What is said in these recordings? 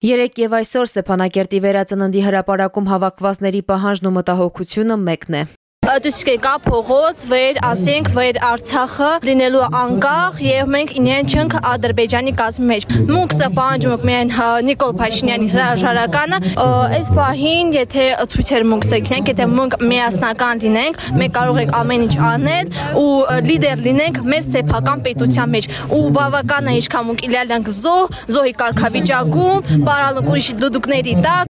Երեք եւ այսօր Ստեփանակերտի վերածննդի հրապարակում հավաքվածների պահանջն ու մտահոգությունը մեկն է դուսկե կա փողոց վեր ասենք վեր Արցախը լինելու անկախ եւ մենք ինեն չենք Ադրբեջանի կազմի մեջ մունքսը պահանջում ենք միայն Նիկոլ Փաշինյանի հրաժարականը այս պահին եթե ցույցեր մունքսը գնանք եթե մունք միասնական լինենք մենք կարող ենք ամեն ինչ անել ու լիդեր լինենք մեր սեփական պետության մեջ ու բավական է ինչքան մունք իլալյանք զոհ զոհի կարգավիճակում բարալուկ ուրիշ դուդուկների տակ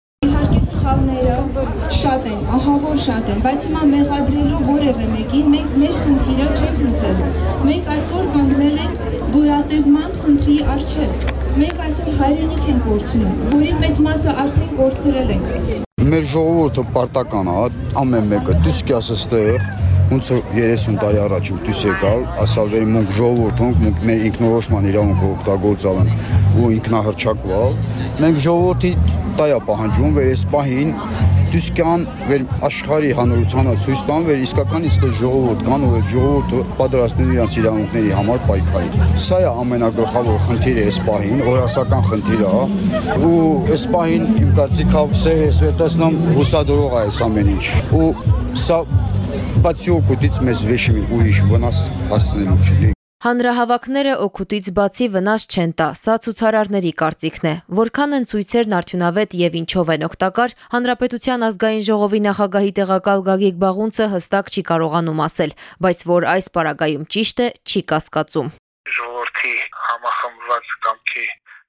սխալները շատ են, ահավոր շատ են, բայց հիմա մեղադրելու որևէ մեկին մենք մեր խնդիրը չենք լուծելու։ Մենք այսօր կանգնել ենք գոյատևման խնդրի առջև։ Մենք այսօր հայրենիք ենք կորցնում, որի մեծ մասը արդեն կորցրել ենք։ Մեր ժողովուրդը պարտական է, ամեն մեկը դիսկյաս ստեղ ոնց 30 տարի առաջ դուս եկալ, ասալ վեր մոնք ժողովուրդոնք, մոնք մեր ինքնորոշման իրավունքը օգտագործալ են ու ինքնահռչակվալ։ Մենք ժողովրդի տայա պահանջում վեր այս պահին դուսկան վեր աշխարհի հանրությանը ցույց տան վեր իսկական իսկ ժողովուրդ կան ու այդ ժողովուրդը պատրաստն իրancs իրավունքների համար պայքարի։ Սա է ամենագլխավոր խնդիրը այս պահին, օրասական խնդիրը ու այս պահին իմ կարծիքով սեր սվետասնամ հուսադրող է այս ամեն ինչ։ Ու սա բացի օգուտից մեզ վեշի ուրիշ վնաս հասցնելու չի։ Հանրահավաքները օգուտից բացի վնաս չեն տա, սա ցուցարարների կարծիքն է։ Որքան են ցույցերն արդյունավետ եւ ինչով են օգտակար, Հանրապետության ազգային ժողովի նախագահի տեղակալ Գագիկ Բաղունցը հստակ չի կարողանում ասել, բայց որ այս պարագայում ճիշտ է, չի կասկածում։ Ժողովրդի համախմբված կամքի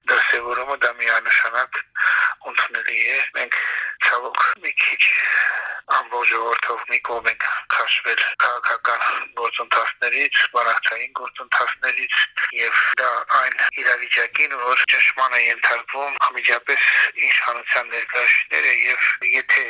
դրսևորումը դա միանշանակ ընդունելի է։ Մենք ցավոք մի քիչ ամբողջ ժողովրդով մի կողմ ենք քաշվել քաղաքական գործընթացներից, բանակցային գործընթացներից եւ դա այն իրավիճակին, որ ճշմարտ է ենթարկվում ամիջապես իշխանության ներկայացուցիչները եւ եթե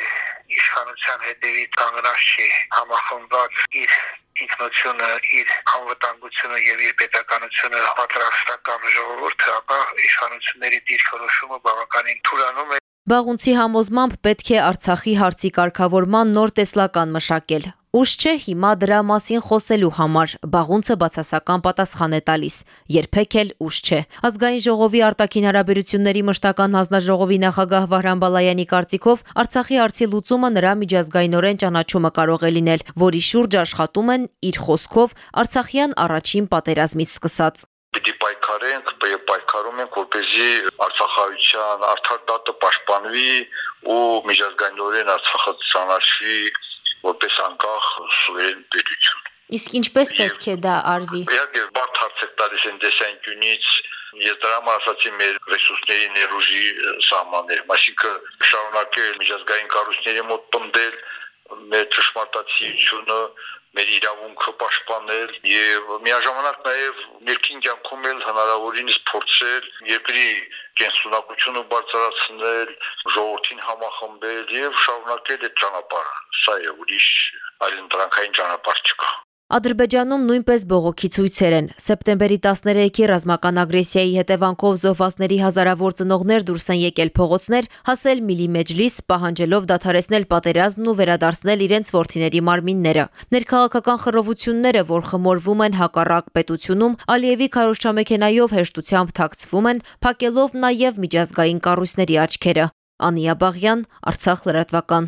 իշխանության հետևի կանգնած չի համախմբված իր ինքնությունը, իր անվտանգությունը եւ իր պետականությունը պատրաստական ժողովուրդը, ապա իշխանությունների դիրքորոշումը բավականին թույլանում է Բաղունցի համոզմամբ պետք է Արցախի հարցի կարգավորման նոր տեսլական մշակել։ Ուշ չէ հիմա դրա մասին խոսելու համար, Բաղունցը բացասական պատասխան է տալիս։ Երբեք էլ ուշ չէ։ Ազգային ժողովի արտաքին հարաբերությունների մշտական հանձնաժողովի նախագահ Վահրամ Բալայանի կարծիքով Արցախի հարցի լուծումը նրա միջազգայինորեն ճանաչումը կարող է լինել, որի շուրջ աշխատում են իր խոսքով Արցախյան առաջին պատերազմից սկսած պիտի պայքարենք, պայքարում ենք, որպեսզի Արցախայցյան արդար դատը պաշտպանվի ու միջազգայինորեն Արցախը ճանաչվի որպես անկախ սուվերեն պետություն։ Իսկ ինչպես պետք է դա արվի։ Իհարկե, բարդ հարց է տալիս այն տեսանկյունից, ես դրա համար ասացի մեր ռեսուրսների ներուժի սահմաններ, այսինքն շարունակել միջազգային կառույցների մոտ պնդել մեր ճշմարտացիությունը մեր իրավունքը պաշտպանել եւ միաժամանակ նաեւ ներքին կյանքում էլ հնարավորինս փորձել երկրի կենսունակությունը բարձրացնել, ժողովրդին համախմբել եւ շարունակել այդ ճանապարհը։ Սա է ուրիշ այլ ընտրանքային ճանապարհ չկա։ Ադրբեջանում նույնպես բողոքի ցույցեր են։ Սեպտեմբերի 13-ի ռազմական ագրեսիայի հետևանքով զոհվածների հազարավոր ծնողներ դուրս են եկել փողոցներ, հասել Միլիմեջլիս, պահանջելով դադարեցնել պատերազմն ու վերադարձնել իրենց ворթիների մարմինները։ Ներքաղաքական խռովությունները, որ խմորվում են հակառակ պետությունում, Ալիևի քարոշչամեքենայով հեշտությամբ թաքցվում են, փակելով նաև միջազգային կառույցների աչքերը։ Անիա Բաղյան, Արցախ լրատվական։